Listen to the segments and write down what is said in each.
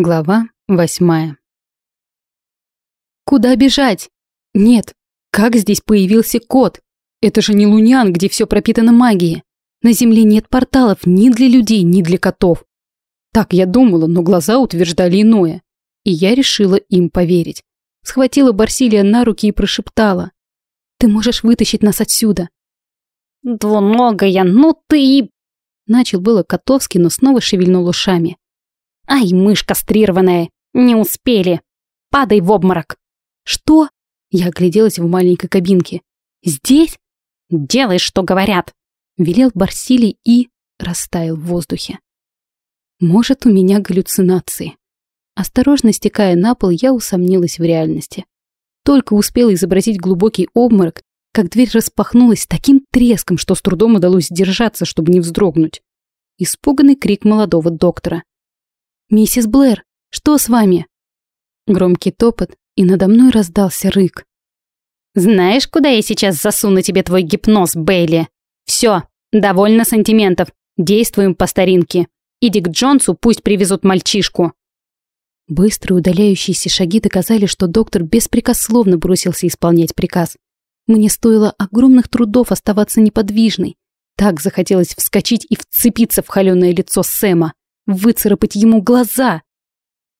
Глава восьмая. Куда бежать? Нет. Как здесь появился кот? Это же не Лунян, где все пропитано магией. На Земле нет порталов ни для людей, ни для котов. Так я думала, но глаза утверждали иное. И я решила им поверить. Схватила Барсилия на руки и прошептала. «Ты можешь вытащить нас отсюда». «Двуногая, ну ты...» Начал было Котовский, но снова шевельнул ушами. «Ай, мышь кастрированная! Не успели! Падай в обморок!» «Что?» Я огляделась в маленькой кабинке. «Здесь?» «Делай, что говорят!» Велел Барсилий и растаял в воздухе. «Может, у меня галлюцинации?» Осторожно стекая на пол, я усомнилась в реальности. Только успела изобразить глубокий обморок, как дверь распахнулась таким треском, что с трудом удалось держаться, чтобы не вздрогнуть. Испуганный крик молодого доктора. «Миссис Блэр, что с вами?» Громкий топот, и надо мной раздался рык. «Знаешь, куда я сейчас засуну тебе твой гипноз, Бейли? Все, довольно сантиментов. Действуем по старинке. Иди к Джонсу, пусть привезут мальчишку». Быстрые удаляющиеся шаги доказали, что доктор беспрекословно бросился исполнять приказ. Мне стоило огромных трудов оставаться неподвижной. Так захотелось вскочить и вцепиться в холеное лицо Сэма выцарапать ему глаза.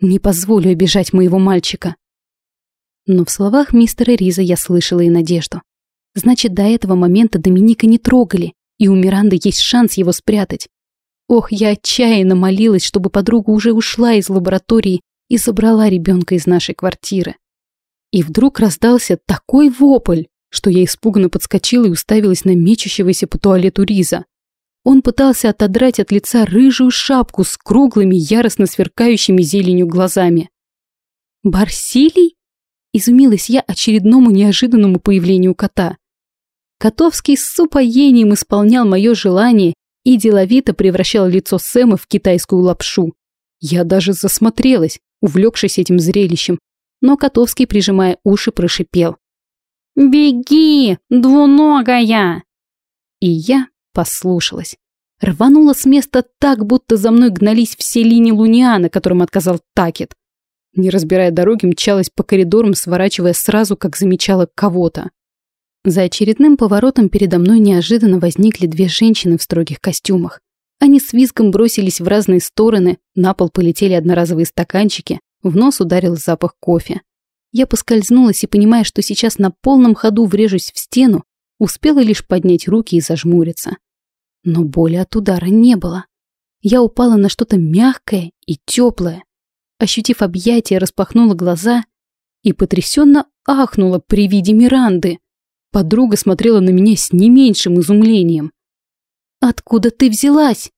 Не позволю обижать моего мальчика. Но в словах мистера Риза я слышала и надежду. Значит, до этого момента Доминика не трогали, и у Миранды есть шанс его спрятать. Ох, я отчаянно молилась, чтобы подруга уже ушла из лаборатории и забрала ребенка из нашей квартиры. И вдруг раздался такой вопль, что я испуганно подскочила и уставилась на мечущегося по туалету Риза. Он пытался отодрать от лица рыжую шапку с круглыми, яростно сверкающими зеленью глазами. «Барсилий?» – изумилась я очередному неожиданному появлению кота. Котовский с упоением исполнял мое желание и деловито превращал лицо Сэма в китайскую лапшу. Я даже засмотрелась, увлекшись этим зрелищем, но Котовский, прижимая уши, прошипел. «Беги, двуногая!» И я Послушалась. Рванула с места так, будто за мной гнались все линии Луниана, которым отказал Такет. Не разбирая дороги, мчалась по коридорам, сворачивая сразу, как замечала кого-то. За очередным поворотом передо мной неожиданно возникли две женщины в строгих костюмах. Они с визгом бросились в разные стороны, на пол полетели одноразовые стаканчики, в нос ударил запах кофе. Я поскользнулась и, понимая, что сейчас на полном ходу врежусь в стену, Успела лишь поднять руки и зажмуриться. Но боли от удара не было. Я упала на что-то мягкое и теплое. Ощутив объятие, распахнула глаза и потрясенно ахнула при виде Миранды. Подруга смотрела на меня с не меньшим изумлением. «Откуда ты взялась?»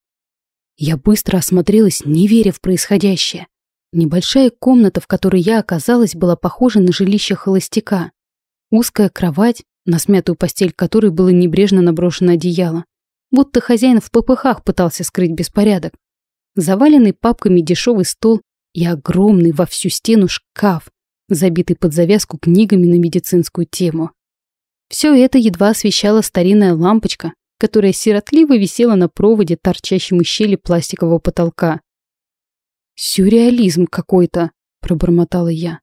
Я быстро осмотрелась, не веря в происходящее. Небольшая комната, в которой я оказалась, была похожа на жилище холостяка. Узкая кровать, на смятую постель которой было небрежно наброшено одеяло. Будто хозяин в попыхах пытался скрыть беспорядок. Заваленный папками дешевый стол и огромный во всю стену шкаф, забитый под завязку книгами на медицинскую тему. Все это едва освещала старинная лампочка, которая сиротливо висела на проводе, торчащем из щели пластикового потолка. «Сюрреализм какой-то», — пробормотала я.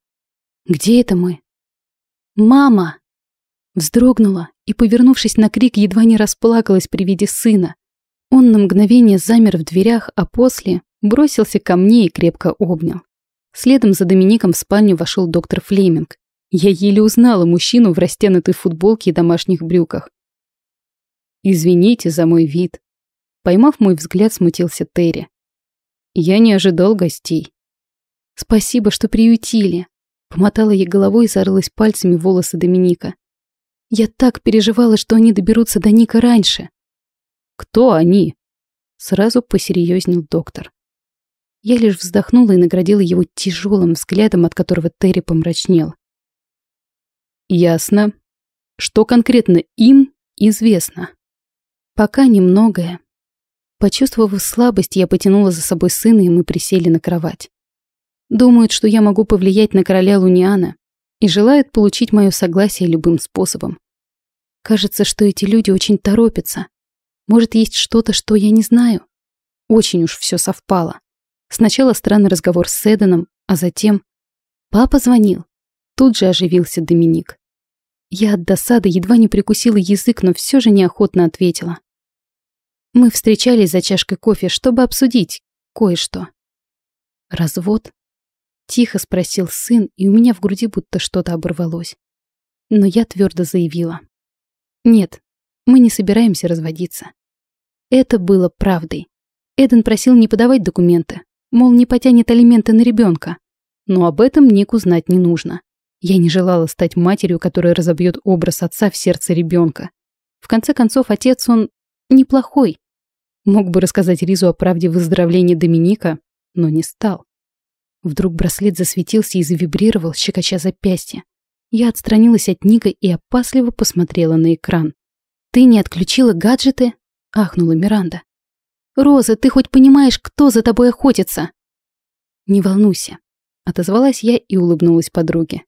«Где это мы?» «Мама!» Вздрогнула и, повернувшись на крик, едва не расплакалась при виде сына. Он на мгновение замер в дверях, а после бросился ко мне и крепко обнял. Следом за Домиником в спальню вошел доктор Флеминг. Я еле узнала мужчину в растянутой футболке и домашних брюках. «Извините за мой вид». Поймав мой взгляд, смутился Терри. «Я не ожидал гостей». «Спасибо, что приютили». Помотала я головой и зарылась пальцами волосы Доминика. Я так переживала, что они доберутся до Ника раньше. Кто они? Сразу посерьезнел доктор. Я лишь вздохнула и наградила его тяжелым взглядом, от которого Терри помрачнел. Ясно. Что конкретно им известно? Пока немногое. Почувствовав слабость, я потянула за собой сына, и мы присели на кровать. Думают, что я могу повлиять на короля Луниана, и желают получить мое согласие любым способом. Кажется, что эти люди очень торопятся. Может, есть что-то, что я не знаю? Очень уж все совпало. Сначала странный разговор с Эденом, а затем... Папа звонил. Тут же оживился Доминик. Я от досады едва не прикусила язык, но все же неохотно ответила. Мы встречались за чашкой кофе, чтобы обсудить кое-что. Развод? Тихо спросил сын, и у меня в груди будто что-то оборвалось. Но я твердо заявила. Нет, мы не собираемся разводиться. Это было правдой. Эден просил не подавать документы, мол, не потянет алименты на ребенка. Но об этом Нику знать не нужно. Я не желала стать матерью, которая разобьет образ отца в сердце ребенка. В конце концов, отец он неплохой. Мог бы рассказать Ризу о правде выздоровления Доминика, но не стал. Вдруг браслет засветился и завибрировал, щекоча запястье. Я отстранилась от Ника и опасливо посмотрела на экран. «Ты не отключила гаджеты?» — ахнула Миранда. «Роза, ты хоть понимаешь, кто за тобой охотится?» «Не волнуйся», — отозвалась я и улыбнулась подруге.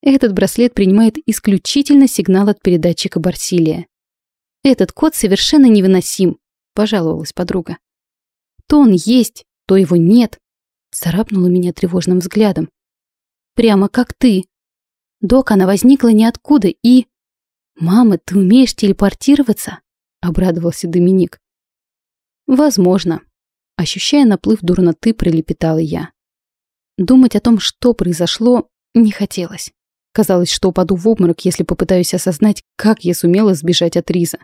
Этот браслет принимает исключительно сигнал от передатчика Барсилия. «Этот код совершенно невыносим», — пожаловалась подруга. «То он есть, то его нет», — царапнула меня тревожным взглядом. «Прямо как ты», Док, она возникла ниоткуда и... «Мама, ты умеешь телепортироваться?» — обрадовался Доминик. «Возможно». Ощущая наплыв дурноты, пролепетала я. Думать о том, что произошло, не хотелось. Казалось, что упаду в обморок, если попытаюсь осознать, как я сумела сбежать от Риза.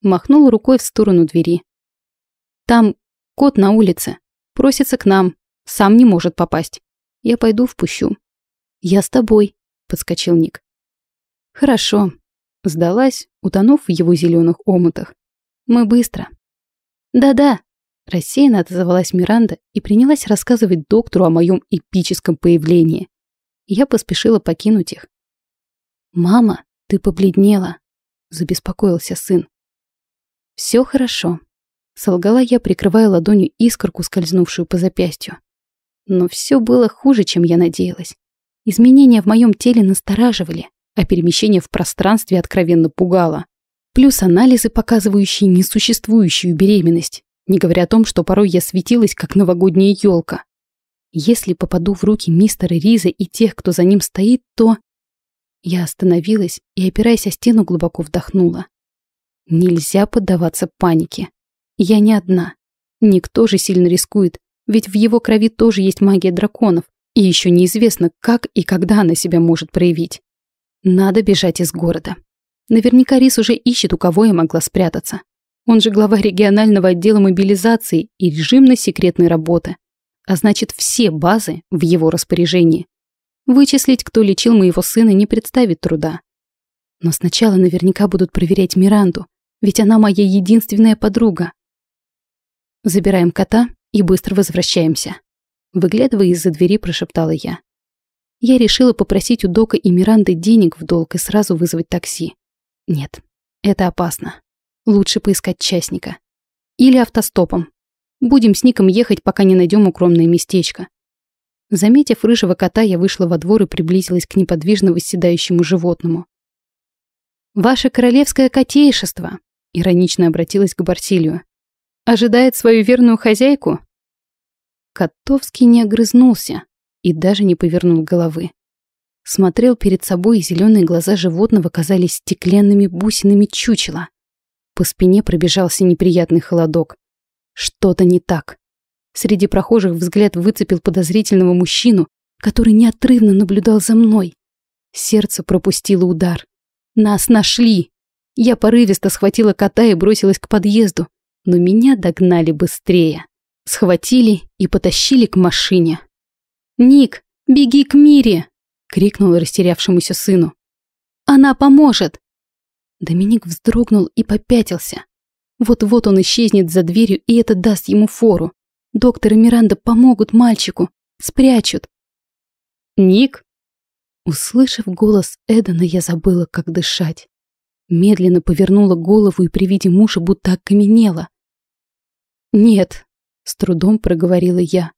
Махнул рукой в сторону двери. «Там кот на улице. Просится к нам. Сам не может попасть. Я пойду впущу». «Я с тобой», подскочил Ник. Хорошо. Сдалась, утонув в его зеленых омутах. Мы быстро. Да-да, рассеянно отозвалась Миранда и принялась рассказывать доктору о моем эпическом появлении. Я поспешила покинуть их. «Мама, ты побледнела», — забеспокоился сын. «Все хорошо», — солгала я, прикрывая ладонью искорку, скользнувшую по запястью. Но все было хуже, чем я надеялась. Изменения в моем теле настораживали, а перемещение в пространстве откровенно пугало. Плюс анализы, показывающие несуществующую беременность, не говоря о том, что порой я светилась, как новогодняя елка. Если попаду в руки мистера Риза и тех, кто за ним стоит, то... Я остановилась и, опираясь о стену, глубоко вдохнула. Нельзя поддаваться панике. Я не одна. Никто же сильно рискует, ведь в его крови тоже есть магия драконов, и еще неизвестно, как и когда она себя может проявить. Надо бежать из города. Наверняка Рис уже ищет, у кого я могла спрятаться. Он же глава регионального отдела мобилизации и режимно-секретной работы. А значит, все базы в его распоряжении. Вычислить, кто лечил моего сына, не представит труда. Но сначала наверняка будут проверять Миранду, ведь она моя единственная подруга. Забираем кота и быстро возвращаемся. Выглядывая из-за двери, прошептала я. Я решила попросить у Дока и Миранды денег в долг и сразу вызвать такси. Нет, это опасно. Лучше поискать частника. Или автостопом. Будем с Ником ехать, пока не найдем укромное местечко. Заметив рыжего кота, я вышла во двор и приблизилась к неподвижно восседающему животному. «Ваше королевское котейшество!» — иронично обратилась к Барсилию. «Ожидает свою верную хозяйку?» Котовский не огрызнулся и даже не повернул головы. Смотрел перед собой, и зеленые глаза животного казались стеклянными бусинами чучела. По спине пробежался неприятный холодок. Что-то не так. Среди прохожих взгляд выцепил подозрительного мужчину, который неотрывно наблюдал за мной. Сердце пропустило удар. Нас нашли! Я порывисто схватила кота и бросилась к подъезду, но меня догнали быстрее. Схватили и потащили к машине. «Ник, беги к Мире!» — крикнула растерявшемуся сыну. «Она поможет!» Доминик вздрогнул и попятился. Вот-вот он исчезнет за дверью, и это даст ему фору. Доктор и Миранда помогут мальчику, спрячут. «Ник?» Услышав голос Эдана, я забыла, как дышать. Медленно повернула голову и при виде мужа будто окаменела. «Нет, с трудом проговорила я.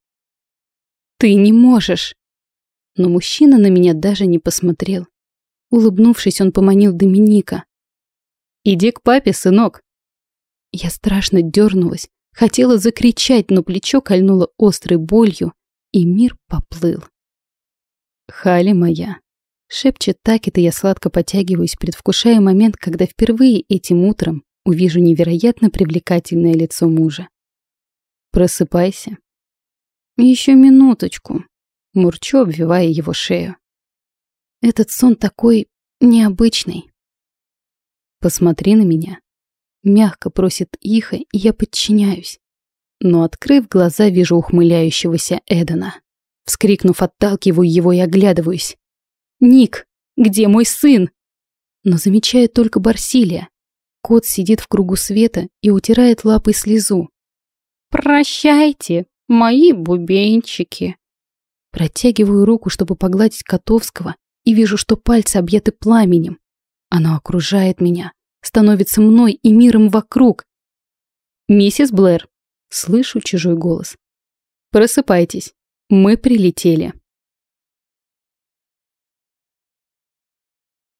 «Ты не можешь!» Но мужчина на меня даже не посмотрел. Улыбнувшись, он поманил Доминика. «Иди к папе, сынок!» Я страшно дернулась, Хотела закричать, но плечо кольнуло острой болью, и мир поплыл. «Хали моя!» Шепчет так, и я сладко потягиваюсь, предвкушая момент, когда впервые этим утром увижу невероятно привлекательное лицо мужа. «Просыпайся». Еще минуточку», — мурчу, обвивая его шею. «Этот сон такой необычный». «Посмотри на меня». Мягко просит Иха, и я подчиняюсь. Но, открыв глаза, вижу ухмыляющегося Эдена. Вскрикнув, отталкиваю его и оглядываюсь. «Ник, где мой сын?» Но замечаю только Барсилия. Кот сидит в кругу света и утирает лапой слезу. «Прощайте, мои бубенчики!» Протягиваю руку, чтобы погладить Котовского, и вижу, что пальцы объяты пламенем. Оно окружает меня, становится мной и миром вокруг. «Миссис Блэр!» Слышу чужой голос. «Просыпайтесь, мы прилетели».